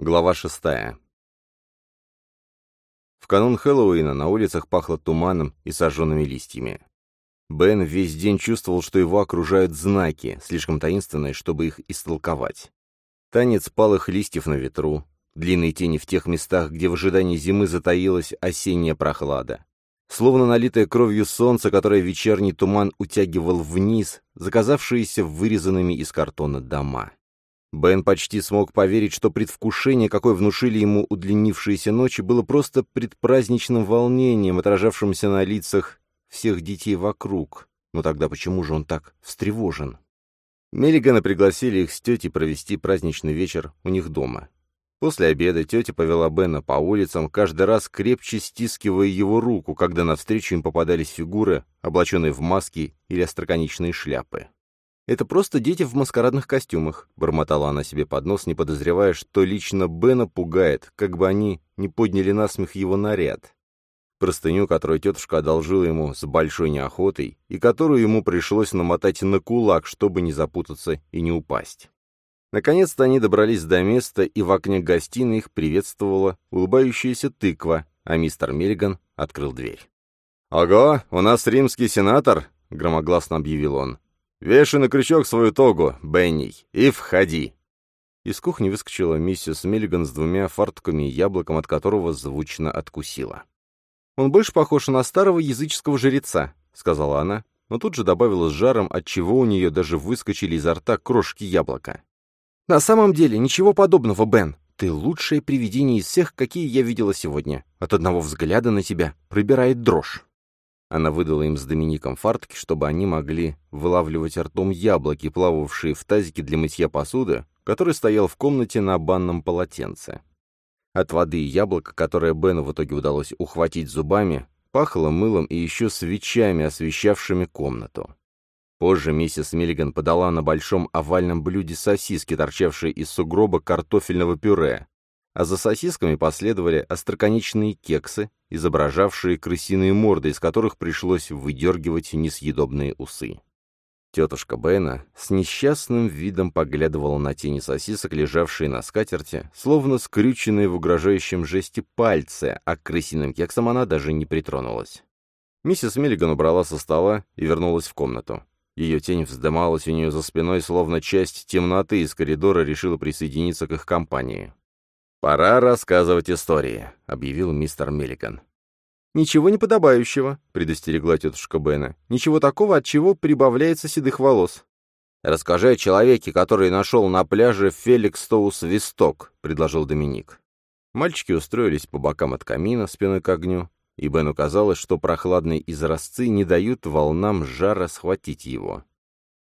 Глава шестая. В канун Хэллоуина на улицах пахло туманом и сожженными листьями. Бен весь день чувствовал, что его окружают знаки, слишком таинственные, чтобы их истолковать. Танец палых листьев на ветру, длинные тени в тех местах, где в ожидании зимы затаилась осенняя прохлада. Словно налитое кровью солнце, которое вечерний туман утягивал вниз, заказавшиеся вырезанными из картона дома. Бен почти смог поверить, что предвкушение, какое внушили ему удлинившиеся ночи, было просто предпраздничным волнением, отражавшимся на лицах всех детей вокруг. Но тогда почему же он так встревожен? Меллигана пригласили их с тетей провести праздничный вечер у них дома. После обеда тетя повела Бена по улицам, каждый раз крепче стискивая его руку, когда навстречу им попадались фигуры, облаченные в маски или остроконечные шляпы. «Это просто дети в маскарадных костюмах», — бормотала она себе под нос, не подозревая, что лично Бена пугает, как бы они не подняли насмех его наряд. Простыню, которую тетушка одолжила ему с большой неохотой, и которую ему пришлось намотать на кулак, чтобы не запутаться и не упасть. Наконец-то они добрались до места, и в окне гостиной их приветствовала улыбающаяся тыква, а мистер Миллиган открыл дверь. «Ого, у нас римский сенатор!» — громогласно объявил он. «Вешай на крючок свою тогу, Бенни, и входи!» Из кухни выскочила миссис Миллиган с двумя фартуками и яблоком, от которого звучно откусила. «Он больше похож на старого языческого жреца», — сказала она, но тут же добавила с жаром, отчего у нее даже выскочили изо рта крошки яблока. «На самом деле, ничего подобного, Бен. Ты лучшее привидение из всех, какие я видела сегодня. От одного взгляда на тебя пробирает дрожь». Она выдала им с Домиником фартки, чтобы они могли вылавливать ртом яблоки, плававшие в тазике для мытья посуды, который стоял в комнате на банном полотенце. От воды и яблока, которое Бену в итоге удалось ухватить зубами, пахло мылом и еще свечами, освещавшими комнату. Позже миссис Миллиган подала на большом овальном блюде сосиски, торчавшие из сугроба картофельного пюре, а за сосисками последовали остроконечные кексы, изображавшие крысиные морды, из которых пришлось выдергивать несъедобные усы. Тетушка Бена с несчастным видом поглядывала на тени сосисок, лежавшие на скатерти, словно скрюченные в угрожающем жесте пальцы, а к крысиным кексам она даже не притронулась. Миссис Миллиган убрала со стола и вернулась в комнату. Ее тень вздымалась у нее за спиной, словно часть темноты из коридора решила присоединиться к их компании. «Пора рассказывать истории», — объявил мистер Миллиган. «Ничего неподобающего», — предостерегла тетушка Бена. «Ничего такого, от чего прибавляется седых волос». «Расскажи о человеке, который нашел на пляже Феликс Тоус Висток», — предложил Доминик. Мальчики устроились по бокам от камина, спиной к огню, и Бену казалось, что прохладные изразцы не дают волнам жара схватить его.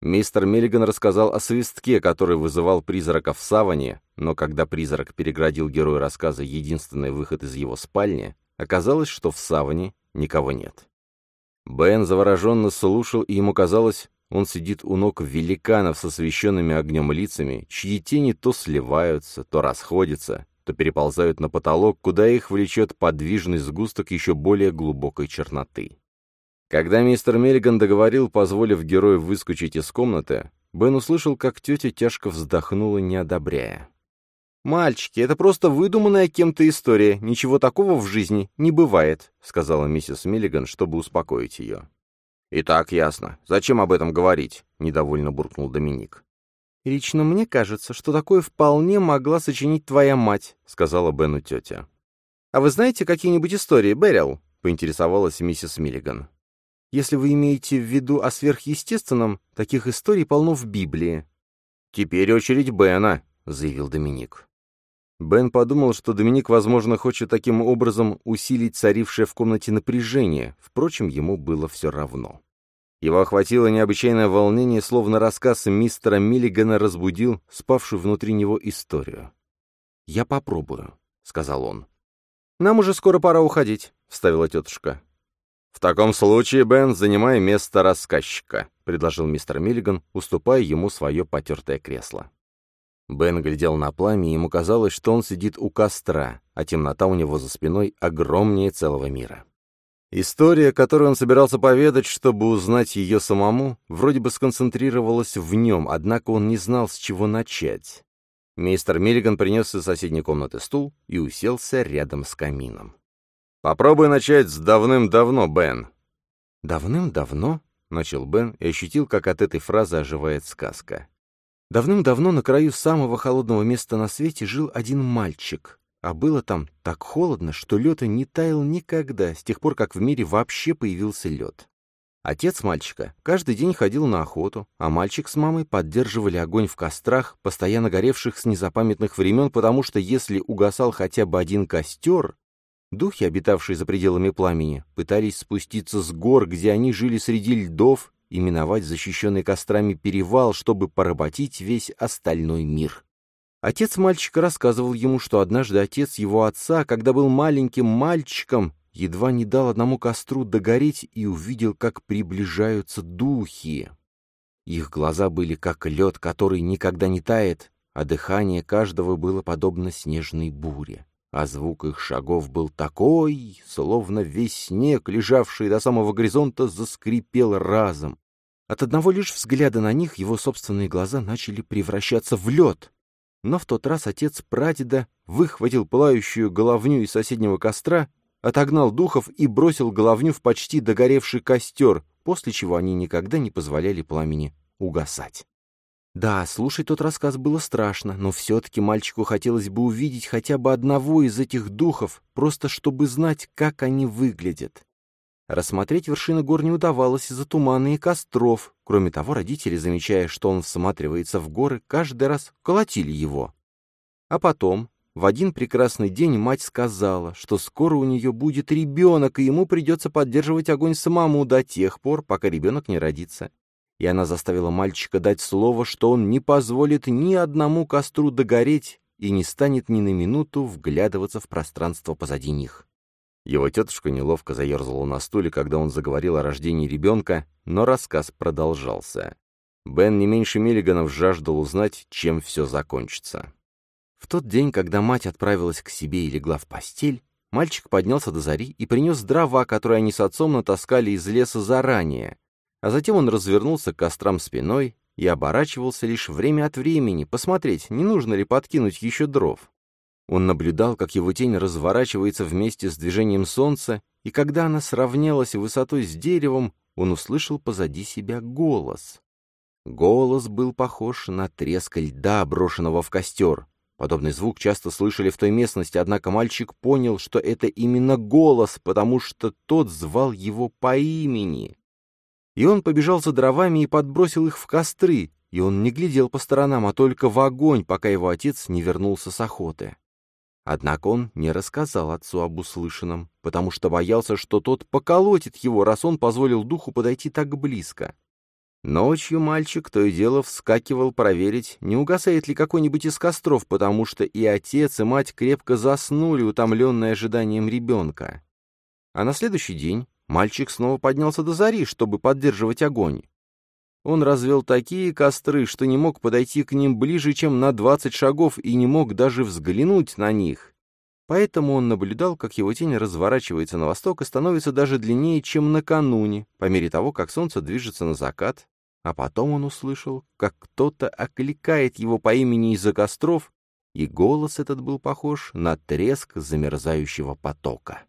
Мистер Миллиган рассказал о свистке, который вызывал призрака в саване, но когда призрак переградил герою рассказа единственный выход из его спальни, оказалось, что в саване никого нет. Бен завороженно слушал, и ему казалось, он сидит у ног великанов с освещенными огнем лицами, чьи тени то сливаются, то расходятся, то переползают на потолок, куда их влечет подвижный сгусток еще более глубокой черноты. Когда мистер Миллиган договорил, позволив герою выскочить из комнаты, Бен услышал, как тетя тяжко вздохнула, не одобряя. «Мальчики, это просто выдуманная кем-то история, ничего такого в жизни не бывает», сказала миссис Миллиган, чтобы успокоить ее. «И так ясно. Зачем об этом говорить?» — недовольно буркнул Доминик. «Лично мне кажется, что такое вполне могла сочинить твоя мать», — сказала Бену тетя. «А вы знаете какие-нибудь истории, Берил?» — поинтересовалась миссис Миллиган. «Если вы имеете в виду о сверхъестественном, таких историй полно в Библии». «Теперь очередь Бена», — заявил Доминик. Бен подумал, что Доминик, возможно, хочет таким образом усилить царившее в комнате напряжение, впрочем, ему было все равно. Его охватило необычайное волнение, словно рассказ мистера Миллигана разбудил спавшую внутри него историю. «Я попробую», — сказал он. «Нам уже скоро пора уходить», — вставила тетушка. «В таком случае, Бен, занимай место рассказчика», — предложил мистер Миллиган, уступая ему свое потертое кресло. Бен глядел на пламя, и ему казалось, что он сидит у костра, а темнота у него за спиной огромнее целого мира. История, которую он собирался поведать, чтобы узнать ее самому, вроде бы сконцентрировалась в нем, однако он не знал, с чего начать. Мистер Миллиган принес из соседней комнаты стул и уселся рядом с камином. «Попробуй начать с давным-давно, Бен». «Давным-давно?» — начал Бен и ощутил, как от этой фразы оживает сказка. Давным-давно на краю самого холодного места на свете жил один мальчик, а было там так холодно, что лед не таял никогда, с тех пор, как в мире вообще появился лед. Отец мальчика каждый день ходил на охоту, а мальчик с мамой поддерживали огонь в кострах, постоянно горевших с незапамятных времен, потому что если угасал хотя бы один костер, духи, обитавшие за пределами пламени, пытались спуститься с гор, где они жили среди льдов, и миновать защищенный кострами перевал, чтобы поработить весь остальной мир. Отец мальчика рассказывал ему, что однажды отец его отца, когда был маленьким мальчиком, едва не дал одному костру догореть и увидел, как приближаются духи. Их глаза были как лед, который никогда не тает, а дыхание каждого было подобно снежной буре. А звук их шагов был такой, словно весь снег, лежавший до самого горизонта, заскрипел разом. От одного лишь взгляда на них его собственные глаза начали превращаться в лед. Но в тот раз отец прадеда выхватил пылающую головню из соседнего костра отогнал духов и бросил головню в почти догоревший костер, после чего они никогда не позволяли пламени угасать. Да, слушать тот рассказ было страшно, но все-таки мальчику хотелось бы увидеть хотя бы одного из этих духов, просто чтобы знать, как они выглядят. Рассмотреть вершины гор не удавалось из-за тумана и костров. Кроме того, родители, замечая, что он всматривается в горы, каждый раз колотили его. А потом, в один прекрасный день мать сказала, что скоро у нее будет ребенок, и ему придется поддерживать огонь самому до тех пор, пока ребенок не родится. И она заставила мальчика дать слово, что он не позволит ни одному костру догореть и не станет ни на минуту вглядываться в пространство позади них. Его тетушка неловко заерзала на стуле, когда он заговорил о рождении ребенка, но рассказ продолжался. Бен не меньше Миллиганов жаждал узнать, чем все закончится. В тот день, когда мать отправилась к себе и легла в постель, мальчик поднялся до зари и принес дрова, которые они с отцом натаскали из леса заранее. А затем он развернулся к кострам спиной и оборачивался лишь время от времени, посмотреть, не нужно ли подкинуть еще дров. Он наблюдал, как его тень разворачивается вместе с движением солнца, и когда она сравнялась высотой с деревом, он услышал позади себя голос. Голос был похож на треск льда, брошенного в костер. Подобный звук часто слышали в той местности, однако мальчик понял, что это именно голос, потому что тот звал его по имени. И он побежал за дровами и подбросил их в костры, и он не глядел по сторонам, а только в огонь, пока его отец не вернулся с охоты. Однако он не рассказал отцу об услышанном, потому что боялся, что тот поколотит его, раз он позволил духу подойти так близко. Ночью мальчик то и дело вскакивал проверить, не угасает ли какой-нибудь из костров, потому что и отец, и мать крепко заснули, утомленные ожиданием ребенка. А на следующий день мальчик снова поднялся до зари, чтобы поддерживать огонь. Он развел такие костры, что не мог подойти к ним ближе, чем на двадцать шагов, и не мог даже взглянуть на них. Поэтому он наблюдал, как его тень разворачивается на восток и становится даже длиннее, чем накануне, по мере того, как солнце движется на закат. А потом он услышал, как кто-то окликает его по имени из-за костров, и голос этот был похож на треск замерзающего потока.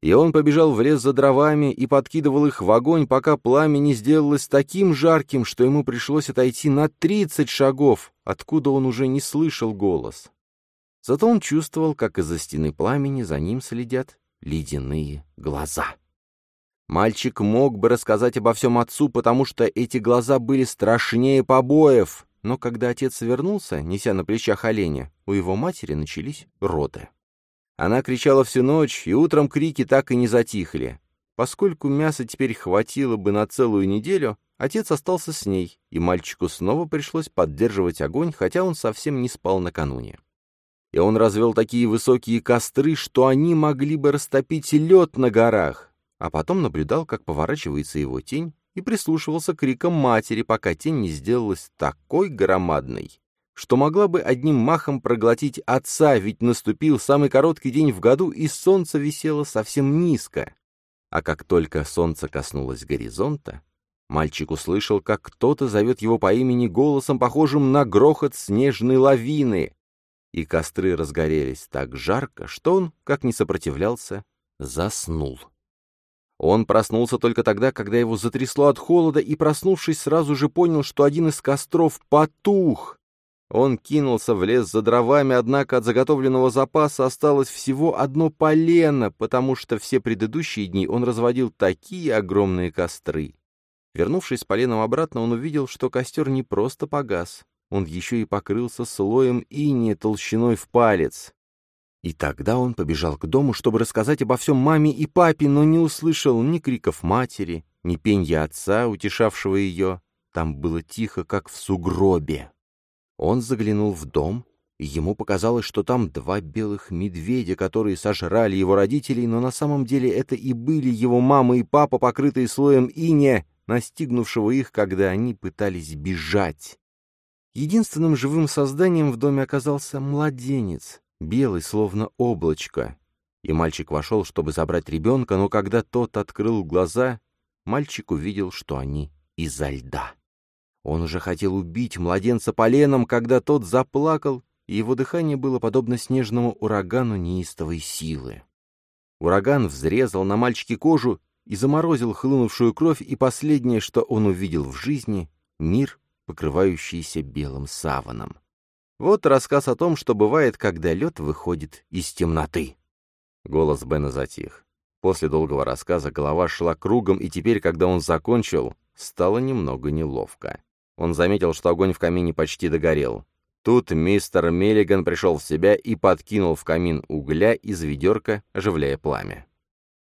И он побежал в лес за дровами и подкидывал их в огонь, пока пламя не сделалось таким жарким, что ему пришлось отойти на тридцать шагов, откуда он уже не слышал голос. Зато он чувствовал, как из-за стены пламени за ним следят ледяные глаза. Мальчик мог бы рассказать обо всем отцу, потому что эти глаза были страшнее побоев, но когда отец вернулся, неся на плечах оленя, у его матери начались роты. Она кричала всю ночь, и утром крики так и не затихли. Поскольку мяса теперь хватило бы на целую неделю, отец остался с ней, и мальчику снова пришлось поддерживать огонь, хотя он совсем не спал накануне и он развел такие высокие костры, что они могли бы растопить лед на горах, а потом наблюдал, как поворачивается его тень, и прислушивался к крикам матери, пока тень не сделалась такой громадной, что могла бы одним махом проглотить отца, ведь наступил самый короткий день в году, и солнце висело совсем низко. А как только солнце коснулось горизонта, мальчик услышал, как кто-то зовет его по имени голосом, похожим на грохот снежной лавины, и костры разгорелись так жарко, что он, как ни сопротивлялся, заснул. Он проснулся только тогда, когда его затрясло от холода, и, проснувшись, сразу же понял, что один из костров потух. Он кинулся в лес за дровами, однако от заготовленного запаса осталось всего одно полено, потому что все предыдущие дни он разводил такие огромные костры. Вернувшись с поленом обратно, он увидел, что костер не просто погас, он еще и покрылся слоем иния толщиной в палец. И тогда он побежал к дому, чтобы рассказать обо всем маме и папе, но не услышал ни криков матери, ни пенья отца, утешавшего ее. Там было тихо, как в сугробе. Он заглянул в дом, и ему показалось, что там два белых медведя, которые сожрали его родителей, но на самом деле это и были его мама и папа, покрытые слоем иния, настигнувшего их, когда они пытались бежать. Единственным живым созданием в доме оказался младенец, белый, словно облачко. И мальчик вошел, чтобы забрать ребенка, но когда тот открыл глаза, мальчик увидел, что они изо льда. Он уже хотел убить младенца поленом, когда тот заплакал, и его дыхание было подобно снежному урагану неистовой силы. Ураган взрезал на мальчике кожу и заморозил хлынувшую кровь, и последнее, что он увидел в жизни — мир, покрывающийся белым саваном. Вот рассказ о том, что бывает, когда лед выходит из темноты. Голос Бена затих. После долгого рассказа голова шла кругом, и теперь, когда он закончил, стало немного неловко. Он заметил, что огонь в камине почти догорел. Тут мистер Меллиган пришел в себя и подкинул в камин угля из ведерка, оживляя пламя.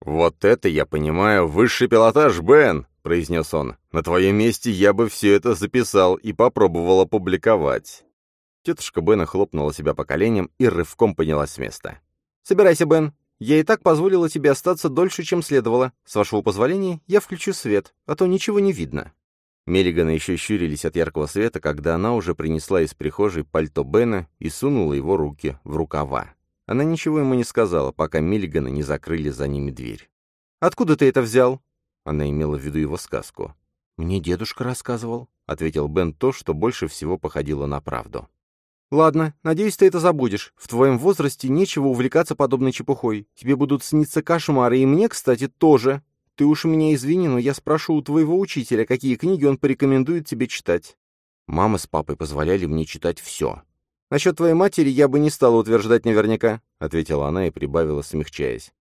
«Вот это, я понимаю, высший пилотаж, Бен!» — произнес он. «На твоем месте я бы все это записал и попробовал опубликовать». Тетушка Бена хлопнула себя по коленям и рывком поднялась с места. «Собирайся, Бен. Я и так позволила тебе остаться дольше, чем следовало. С вашего позволения я включу свет, а то ничего не видно». Меллиганы еще щурились от яркого света, когда она уже принесла из прихожей пальто Бена и сунула его руки в рукава. Она ничего ему не сказала, пока Миллиганы не закрыли за ними дверь. «Откуда ты это взял?» Она имела в виду его сказку. «Мне дедушка рассказывал», — ответил Бен то, что больше всего походило на правду. «Ладно, надеюсь, ты это забудешь. В твоем возрасте нечего увлекаться подобной чепухой. Тебе будут сниться кошмары, и мне, кстати, тоже. Ты уж меня извини, но я спрошу у твоего учителя, какие книги он порекомендует тебе читать. Мама с папой позволяли мне читать все. Насчет твоей матери я бы не стала утверждать наверняка, ответила она и прибавила, смягчаясь.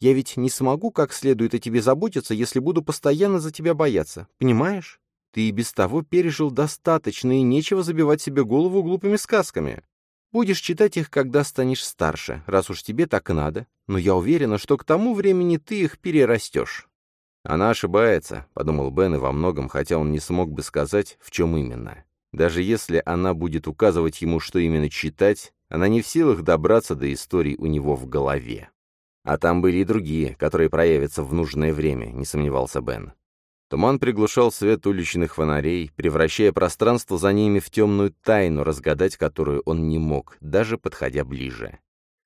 Я ведь не смогу как следует о тебе заботиться, если буду постоянно за тебя бояться. Понимаешь? Ты и без того пережил достаточно, и нечего забивать себе голову глупыми сказками. Будешь читать их, когда станешь старше, раз уж тебе так надо, но я уверена, что к тому времени ты их перерастешь. «Она ошибается», — подумал Бен и во многом, хотя он не смог бы сказать, в чем именно. Даже если она будет указывать ему, что именно читать, она не в силах добраться до истории у него в голове. А там были и другие, которые проявятся в нужное время, не сомневался Бен. Туман приглушал свет уличных фонарей, превращая пространство за ними в темную тайну, разгадать которую он не мог, даже подходя ближе.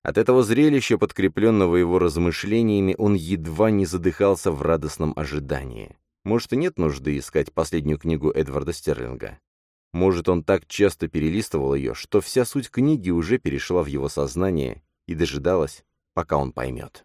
От этого зрелища, подкрепленного его размышлениями, он едва не задыхался в радостном ожидании. Может, и нет нужды искать последнюю книгу Эдварда Стерлинга. Может, он так часто перелистывал ее, что вся суть книги уже перешла в его сознание и дожидалась, пока он поймет.